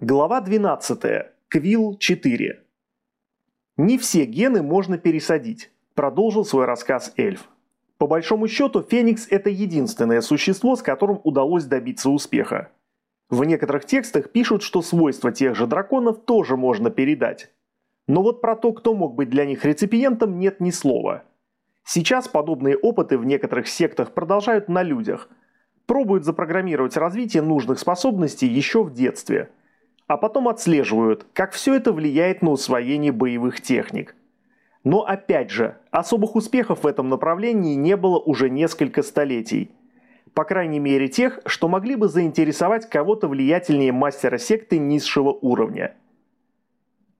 Глава 12. Квилл 4. Не все гены можно пересадить, продолжил свой рассказ эльф. По большому счету, Феникс – это единственное существо, с которым удалось добиться успеха. В некоторых текстах пишут, что свойства тех же драконов тоже можно передать. Но вот про то, кто мог быть для них реципиентом, нет ни слова. Сейчас подобные опыты в некоторых сектах продолжают на людях. Пробуют запрограммировать развитие нужных способностей еще в детстве – а потом отслеживают, как все это влияет на усвоение боевых техник. Но опять же, особых успехов в этом направлении не было уже несколько столетий. По крайней мере тех, что могли бы заинтересовать кого-то влиятельнее мастера секты низшего уровня.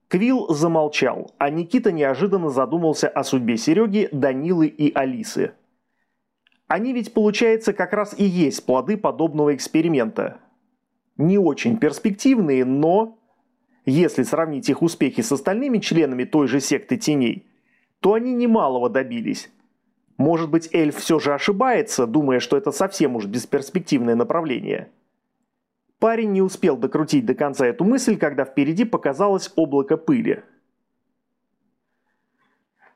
Квилл замолчал, а Никита неожиданно задумался о судьбе Сереги, Данилы и Алисы. Они ведь, получается, как раз и есть плоды подобного эксперимента – не очень перспективные, но если сравнить их успехи с остальными членами той же секты теней, то они немалого добились. Может быть, эльф все же ошибается, думая, что это совсем уж бесперспективное направление. Парень не успел докрутить до конца эту мысль, когда впереди показалось облако пыли.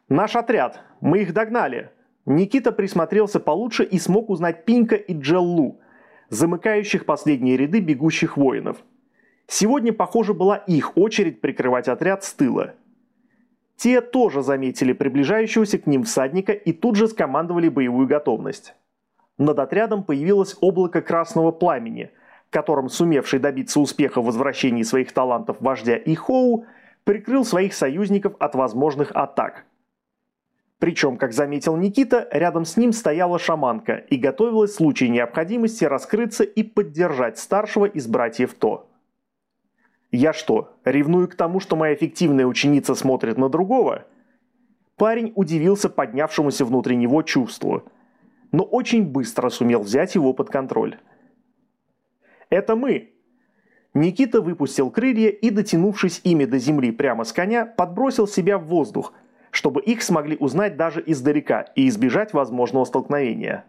«Наш отряд! Мы их догнали!» Никита присмотрелся получше и смог узнать Пинка и Джеллу, замыкающих последние ряды бегущих воинов. Сегодня, похоже, была их очередь прикрывать отряд с тыла. Те тоже заметили приближающегося к ним всадника и тут же скомандовали боевую готовность. Над отрядом появилось облако красного пламени, которым сумевший добиться успеха в возвращении своих талантов вождя Ихоу прикрыл своих союзников от возможных атак – причем, как заметил Никита, рядом с ним стояла шаманка и готовилась в случае необходимости раскрыться и поддержать старшего из братьев То. «Я что, ревную к тому, что моя фиктивная ученица смотрит на другого?» Парень удивился поднявшемуся внутри него чувству, но очень быстро сумел взять его под контроль. «Это мы!» Никита выпустил крылья и, дотянувшись ими до земли прямо с коня, подбросил себя в воздух, чтобы их смогли узнать даже издалека и избежать возможного столкновения.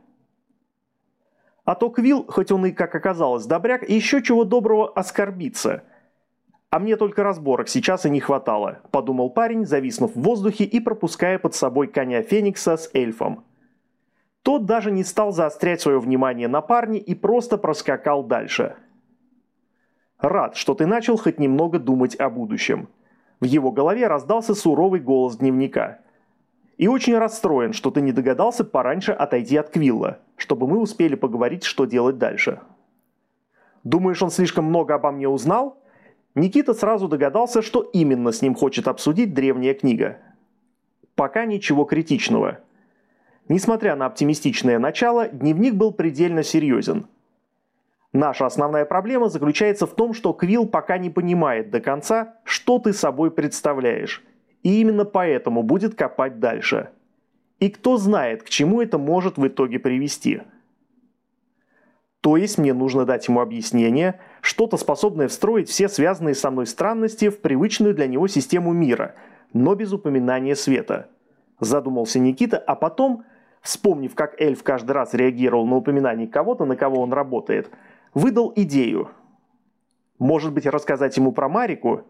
А то Квилл, хоть он и, как оказалось, добряк, еще чего доброго оскорбится. А мне только разборок сейчас и не хватало, подумал парень, зависнув в воздухе и пропуская под собой коня Феникса с эльфом. Тот даже не стал заострять свое внимание на парне и просто проскакал дальше. Рад, что ты начал хоть немного думать о будущем. В его голове раздался суровый голос дневника. «И очень расстроен, что ты не догадался пораньше отойти от Квилла, чтобы мы успели поговорить, что делать дальше». «Думаешь, он слишком много обо мне узнал?» Никита сразу догадался, что именно с ним хочет обсудить древняя книга. Пока ничего критичного. Несмотря на оптимистичное начало, дневник был предельно серьезен – Наша основная проблема заключается в том, что Квилл пока не понимает до конца, что ты собой представляешь. И именно поэтому будет копать дальше. И кто знает, к чему это может в итоге привести. То есть мне нужно дать ему объяснение, что-то способное встроить все связанные со мной странности в привычную для него систему мира, но без упоминания света. Задумался Никита, а потом, вспомнив, как эльф каждый раз реагировал на упоминание кого-то, на кого он работает – выдал идею. Может быть, рассказать ему про Марику?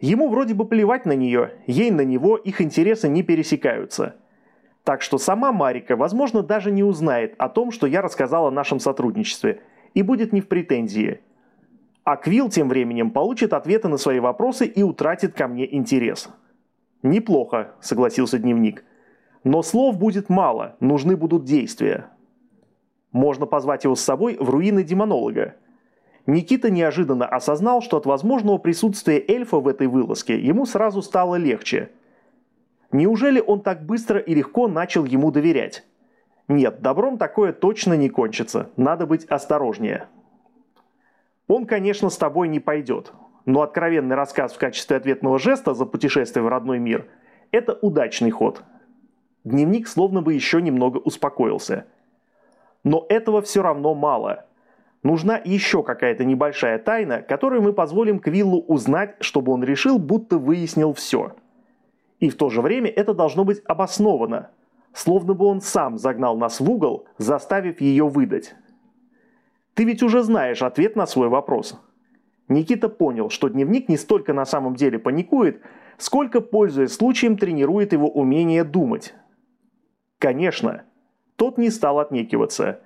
Ему вроде бы плевать на нее, ей на него, их интересы не пересекаются. Так что сама Марика, возможно, даже не узнает о том, что я рассказал о нашем сотрудничестве, и будет не в претензии. А Квилл тем временем получит ответы на свои вопросы и утратит ко мне интерес. «Неплохо», — согласился дневник. «Но слов будет мало, нужны будут действия». Можно позвать его с собой в руины демонолога. Никита неожиданно осознал, что от возможного присутствия эльфа в этой вылазке ему сразу стало легче. Неужели он так быстро и легко начал ему доверять? Нет, добром такое точно не кончится, надо быть осторожнее. Он, конечно, с тобой не пойдет, но откровенный рассказ в качестве ответного жеста за путешествие в родной мир – это удачный ход. Дневник словно бы еще немного успокоился – но этого все равно мало. Нужна еще какая-то небольшая тайна, которую мы позволим Квиллу узнать, чтобы он решил, будто выяснил все. И в то же время это должно быть обосновано, словно бы он сам загнал нас в угол, заставив ее выдать. Ты ведь уже знаешь ответ на свой вопрос. Никита понял, что дневник не столько на самом деле паникует, сколько, пользуясь случаем, тренирует его умение думать. Конечно, тот не стал отнекиваться.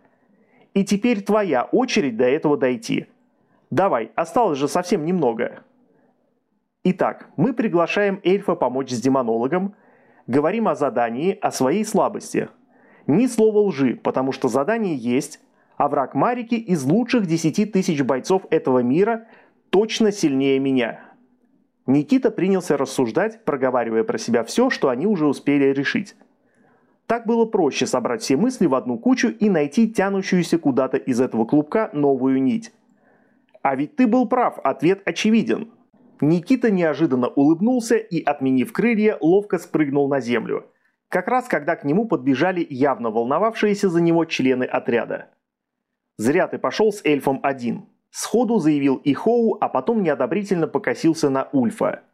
И теперь твоя очередь до этого дойти. Давай, осталось же совсем немного. Итак, мы приглашаем эльфа помочь с демонологом, говорим о задании, о своей слабости. Ни слова лжи, потому что задание есть, а враг Марики из лучших 10 тысяч бойцов этого мира точно сильнее меня. Никита принялся рассуждать, проговаривая про себя все, что они уже успели решить. Так было проще собрать все мысли в одну кучу и найти тянущуюся куда-то из этого клубка новую нить. А ведь ты был прав, ответ очевиден. Никита неожиданно улыбнулся и, отменив крылья, ловко спрыгнул на землю. Как раз когда к нему подбежали явно волновавшиеся за него члены отряда. «Зря ты пошел с эльфом один», – сходу заявил Ихоу, а потом неодобрительно покосился на Ульфа.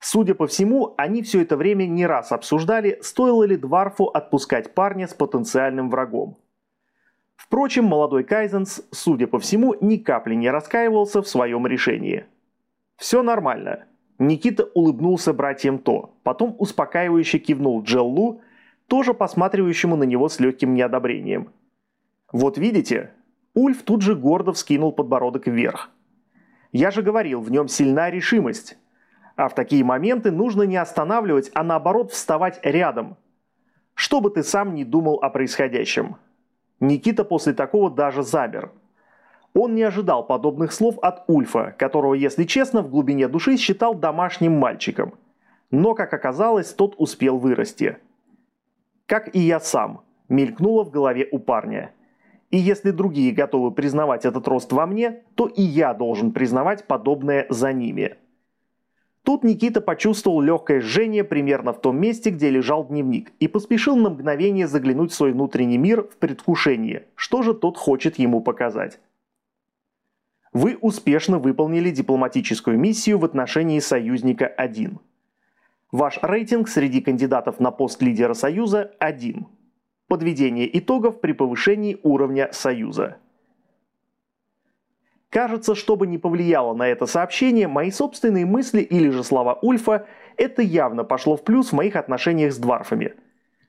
Судя по всему, они все это время не раз обсуждали, стоило ли Дварфу отпускать парня с потенциальным врагом. Впрочем, молодой Кайзенс, судя по всему, ни капли не раскаивался в своем решении – «Все нормально». Никита улыбнулся братьям То, потом успокаивающе кивнул Джеллу, тоже посматривающему на него с легким неодобрением. «Вот видите?» Ульф тут же гордо вскинул подбородок вверх. «Я же говорил, в нем сильна решимость. А в такие моменты нужно не останавливать, а наоборот вставать рядом. Что бы ты сам не думал о происходящем». Никита после такого даже замер – он не ожидал подобных слов от Ульфа, которого, если честно, в глубине души считал домашним мальчиком. Но, как оказалось, тот успел вырасти. Как и я сам, мелькнуло в голове у парня. И если другие готовы признавать этот рост во мне, то и я должен признавать подобное за ними. Тут Никита почувствовал легкое жжение примерно в том месте, где лежал дневник, и поспешил на мгновение заглянуть в свой внутренний мир в предвкушении, что же тот хочет ему показать. Вы успешно выполнили дипломатическую миссию в отношении союзника 1. Ваш рейтинг среди кандидатов на пост лидера Союза 1. Подведение итогов при повышении уровня Союза. Кажется, чтобы не повлияло на это сообщение, мои собственные мысли или же слова Ульфа, это явно пошло в плюс в моих отношениях с дварфами.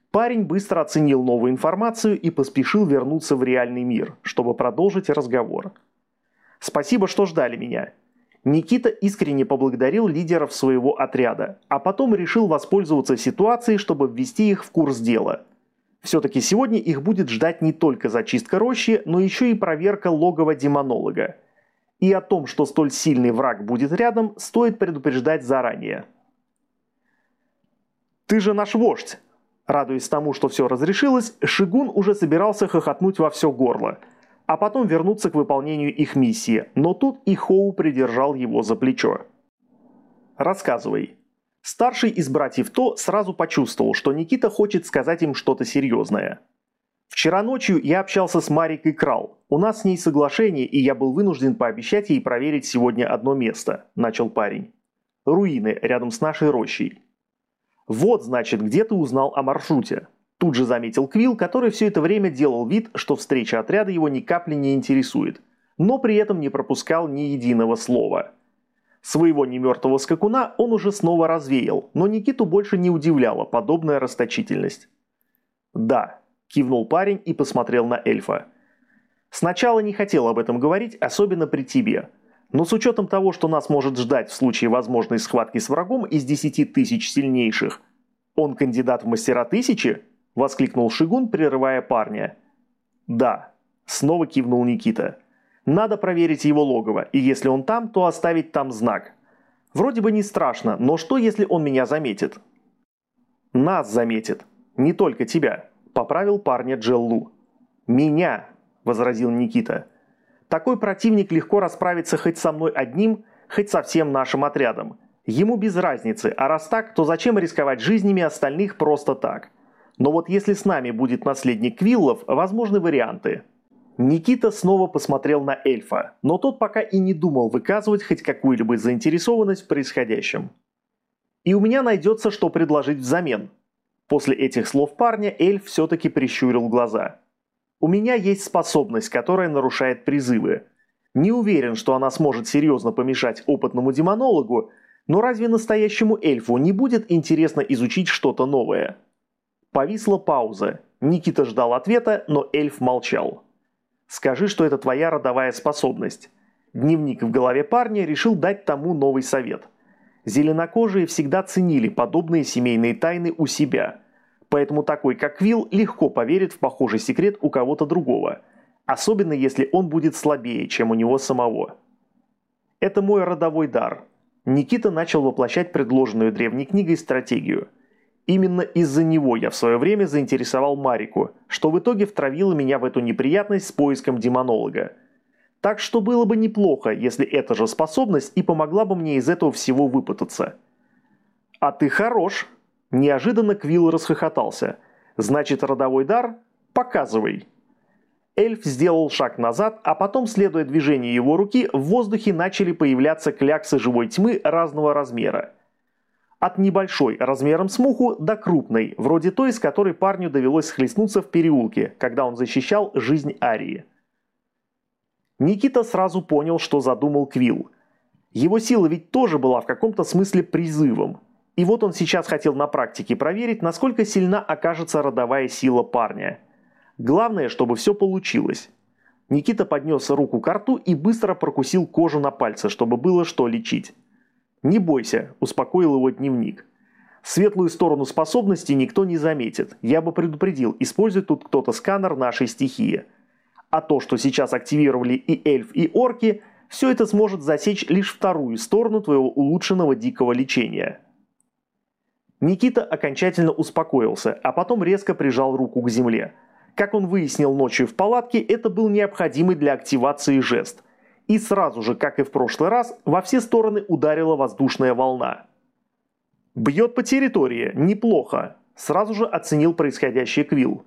Парень быстро оценил новую информацию и поспешил вернуться в реальный мир, чтобы продолжить разговор. Спасибо, что ждали меня. Никита искренне поблагодарил лидеров своего отряда, а потом решил воспользоваться ситуацией, чтобы ввести их в курс дела. Все-таки сегодня их будет ждать не только зачистка рощи, но еще и проверка логова демонолога. И о том, что столь сильный враг будет рядом, стоит предупреждать заранее. «Ты же наш вождь!» Радуясь тому, что все разрешилось, Шигун уже собирался хохотнуть во все горло – а потом вернуться к выполнению их миссии, но тут и Хоу придержал его за плечо. «Рассказывай». Старший из братьев То сразу почувствовал, что Никита хочет сказать им что-то серьезное. «Вчера ночью я общался с Марикой Крал. У нас с ней соглашение, и я был вынужден пообещать ей проверить сегодня одно место», – начал парень. «Руины рядом с нашей рощей». «Вот, значит, где ты узнал о маршруте?» Тут же заметил Квилл, который все это время делал вид, что встреча отряда его ни капли не интересует, но при этом не пропускал ни единого слова. Своего немертвого скакуна он уже снова развеял, но Никиту больше не удивляла подобная расточительность. «Да», – кивнул парень и посмотрел на эльфа. «Сначала не хотел об этом говорить, особенно при тебе. Но с учетом того, что нас может ждать в случае возможной схватки с врагом из десяти тысяч сильнейших, он кандидат в мастера тысячи?» – воскликнул Шигун, прерывая парня. «Да», – снова кивнул Никита. «Надо проверить его логово, и если он там, то оставить там знак. Вроде бы не страшно, но что, если он меня заметит?» «Нас заметит, не только тебя», – поправил парня Джеллу. «Меня», – возразил Никита. «Такой противник легко расправится хоть со мной одним, хоть со всем нашим отрядом. Ему без разницы, а раз так, то зачем рисковать жизнями остальных просто так?» Но вот если с нами будет наследник Квиллов, возможны варианты. Никита снова посмотрел на эльфа, но тот пока и не думал выказывать хоть какую-либо заинтересованность в происходящем. И у меня найдется, что предложить взамен. После этих слов парня эльф все-таки прищурил глаза. У меня есть способность, которая нарушает призывы. Не уверен, что она сможет серьезно помешать опытному демонологу, но разве настоящему эльфу не будет интересно изучить что-то новое? Повисла пауза. Никита ждал ответа, но эльф молчал. «Скажи, что это твоя родовая способность». Дневник в голове парня решил дать тому новый совет. Зеленокожие всегда ценили подобные семейные тайны у себя. Поэтому такой, как Вилл, легко поверит в похожий секрет у кого-то другого. Особенно если он будет слабее, чем у него самого. Это мой родовой дар. Никита начал воплощать предложенную древней книгой стратегию. Именно из-за него я в свое время заинтересовал Марику, что в итоге втравило меня в эту неприятность с поиском демонолога. Так что было бы неплохо, если эта же способность и помогла бы мне из этого всего выпутаться. «А ты хорош!» Неожиданно Квилл расхохотался. «Значит, родовой дар? Показывай!» Эльф сделал шаг назад, а потом, следуя движению его руки, в воздухе начали появляться кляксы живой тьмы разного размера. От небольшой, размером с муху, до крупной, вроде той, с которой парню довелось схлестнуться в переулке, когда он защищал жизнь Арии. Никита сразу понял, что задумал Квилл. Его сила ведь тоже была в каком-то смысле призывом. И вот он сейчас хотел на практике проверить, насколько сильна окажется родовая сила парня. Главное, чтобы все получилось. Никита поднес руку к рту и быстро прокусил кожу на пальце, чтобы было что лечить. «Не бойся», – успокоил его дневник. «Светлую сторону способности никто не заметит. Я бы предупредил, использует тут кто-то сканер нашей стихии. А то, что сейчас активировали и эльф, и орки, все это сможет засечь лишь вторую сторону твоего улучшенного дикого лечения. Никита окончательно успокоился, а потом резко прижал руку к земле. Как он выяснил ночью в палатке, это был необходимый для активации жест. И сразу же, как и в прошлый раз, во все стороны ударила воздушная волна. «Бьет по территории, неплохо», – сразу же оценил происходящее Квилл.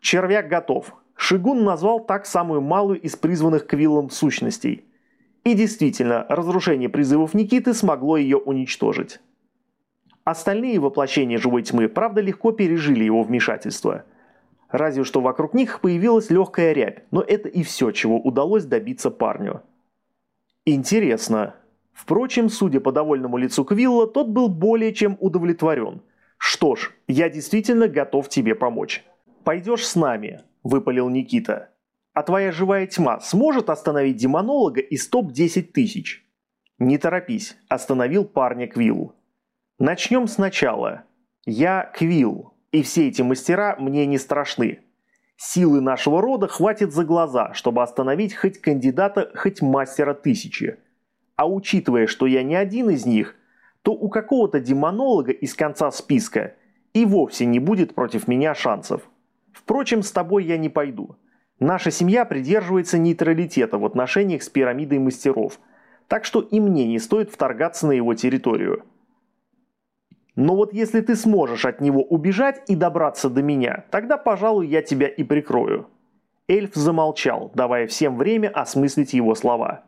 «Червяк готов. Шигун назвал так самую малую из призванных Квиллом сущностей. И действительно, разрушение призывов Никиты смогло ее уничтожить. Остальные воплощения живой тьмы, правда, легко пережили его вмешательство. Разве что вокруг них появилась легкая рябь, но это и все, чего удалось добиться парню. Интересно. Впрочем, судя по довольному лицу Квилла, тот был более чем удовлетворен. Что ж, я действительно готов тебе помочь. Пойдешь с нами, – выпалил Никита. «А твоя живая тьма сможет остановить демонолога из топ-10 тысяч?» «Не торопись», – остановил парня Квилл. «Начнем сначала. Я Квилл, и все эти мастера мне не страшны. Силы нашего рода хватит за глаза, чтобы остановить хоть кандидата, хоть мастера тысячи. А учитывая, что я не один из них, то у какого-то демонолога из конца списка и вовсе не будет против меня шансов. Впрочем, с тобой я не пойду. Наша семья придерживается нейтралитета в отношениях с пирамидой мастеров, так что и мне не стоит вторгаться на его территорию. Но вот если ты сможешь от него убежать и добраться до меня, тогда, пожалуй, я тебя и прикрою». Эльф замолчал, давая всем время осмыслить его слова.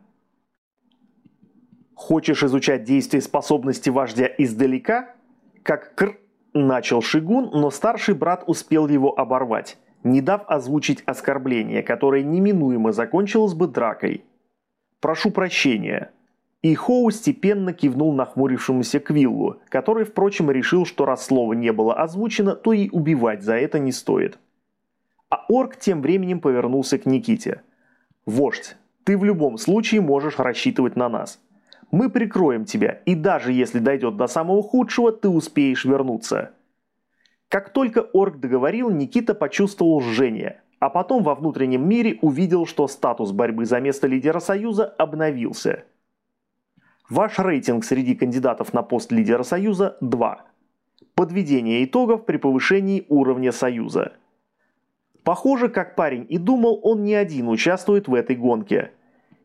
«Хочешь изучать действие способности вождя издалека? Как кр Начал Шигун, но старший брат успел его оборвать, не дав озвучить оскорбление, которое неминуемо закончилось бы дракой. «Прошу прощения». И Хоу степенно кивнул нахмурившемуся Квиллу, который, впрочем, решил, что раз слово не было озвучено, то и убивать за это не стоит. А орк тем временем повернулся к Никите. «Вождь, ты в любом случае можешь рассчитывать на нас. Мы прикроем тебя, и даже если дойдет до самого худшего, ты успеешь вернуться». Как только орк договорил, Никита почувствовал жжение, а потом во внутреннем мире увидел, что статус борьбы за место лидера Союза обновился. Ваш рейтинг среди кандидатов на пост лидера Союза – 2. Подведение итогов при повышении уровня Союза. Похоже, как парень и думал, он не один участвует в этой гонке –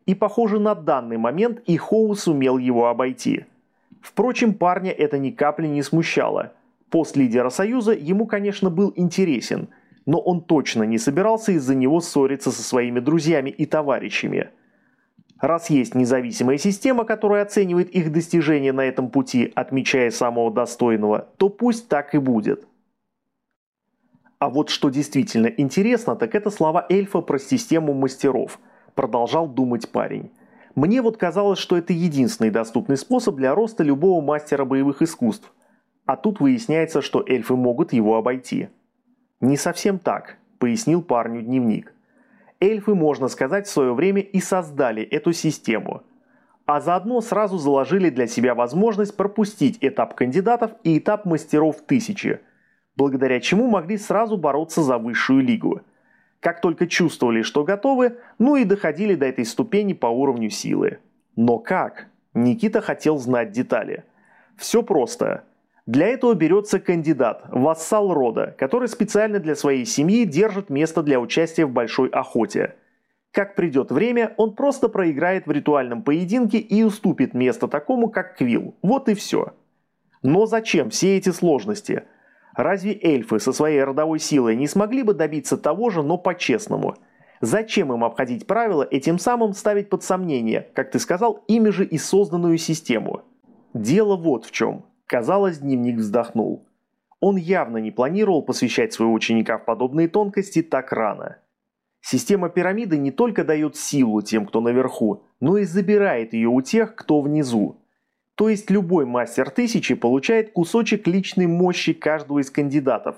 и, похоже, на данный момент и Хоу сумел его обойти. Впрочем, парня это ни капли не смущало. Пост лидера Союза ему, конечно, был интересен, но он точно не собирался из-за него ссориться со своими друзьями и товарищами. Раз есть независимая система, которая оценивает их достижения на этом пути, отмечая самого достойного, то пусть так и будет. А вот что действительно интересно, так это слова эльфа про систему мастеров – продолжал думать парень. Мне вот казалось, что это единственный доступный способ для роста любого мастера боевых искусств. А тут выясняется, что эльфы могут его обойти. Не совсем так, пояснил парню дневник. Эльфы, можно сказать, в свое время и создали эту систему. А заодно сразу заложили для себя возможность пропустить этап кандидатов и этап мастеров тысячи, благодаря чему могли сразу бороться за высшую лигу – как только чувствовали, что готовы, ну и доходили до этой ступени по уровню силы. Но как? Никита хотел знать детали. Все просто. Для этого берется кандидат, вассал рода, который специально для своей семьи держит место для участия в большой охоте. Как придет время, он просто проиграет в ритуальном поединке и уступит место такому, как Квилл. Вот и все. Но зачем все эти сложности – Разве эльфы со своей родовой силой не смогли бы добиться того же, но по-честному? Зачем им обходить правила и тем самым ставить под сомнение, как ты сказал, ими же и созданную систему? Дело вот в чем. Казалось, дневник вздохнул. Он явно не планировал посвящать своего ученика в подобные тонкости так рано. Система пирамиды не только дает силу тем, кто наверху, но и забирает ее у тех, кто внизу. То есть любой мастер тысячи получает кусочек личной мощи каждого из кандидатов.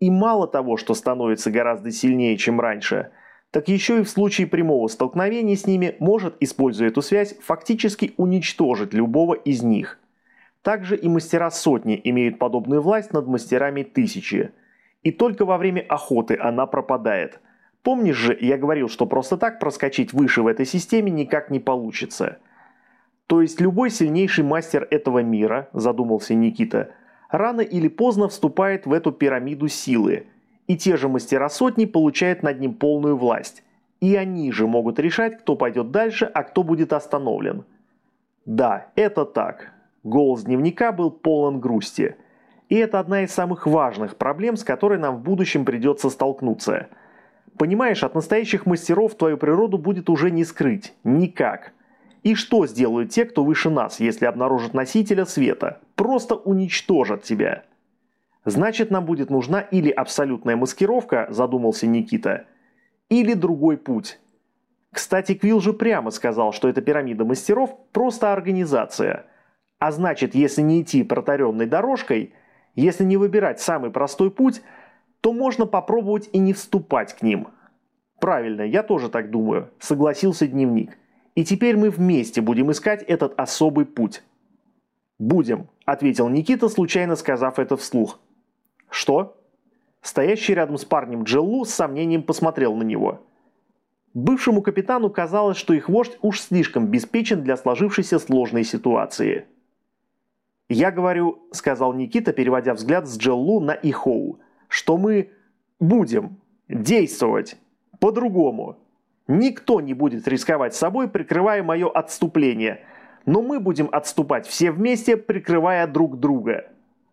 И мало того, что становится гораздо сильнее, чем раньше, так еще и в случае прямого столкновения с ними может, используя эту связь, фактически уничтожить любого из них. Также и мастера сотни имеют подобную власть над мастерами тысячи. И только во время охоты она пропадает. Помнишь же, я говорил, что просто так проскочить выше в этой системе никак не получится – то есть любой сильнейший мастер этого мира, задумался Никита, рано или поздно вступает в эту пирамиду силы, и те же мастера сотни получают над ним полную власть. И они же могут решать, кто пойдет дальше, а кто будет остановлен. Да, это так. Голос дневника был полон грусти. И это одна из самых важных проблем, с которой нам в будущем придется столкнуться. Понимаешь, от настоящих мастеров твою природу будет уже не скрыть. Никак. И что сделают те, кто выше нас, если обнаружат носителя света? Просто уничтожат тебя. Значит, нам будет нужна или абсолютная маскировка, задумался Никита, или другой путь. Кстати, Квилл же прямо сказал, что эта пирамида мастеров просто организация. А значит, если не идти протаренной дорожкой, если не выбирать самый простой путь, то можно попробовать и не вступать к ним. Правильно, я тоже так думаю, согласился дневник. И теперь мы вместе будем искать этот особый путь. «Будем», – ответил Никита, случайно сказав это вслух. «Что?» Стоящий рядом с парнем Джеллу с сомнением посмотрел на него. Бывшему капитану казалось, что их вождь уж слишком беспечен для сложившейся сложной ситуации. «Я говорю», – сказал Никита, переводя взгляд с Джеллу на Ихоу, – «что мы будем действовать по-другому». Никто не будет рисковать собой, прикрывая мое отступление. Но мы будем отступать все вместе, прикрывая друг друга.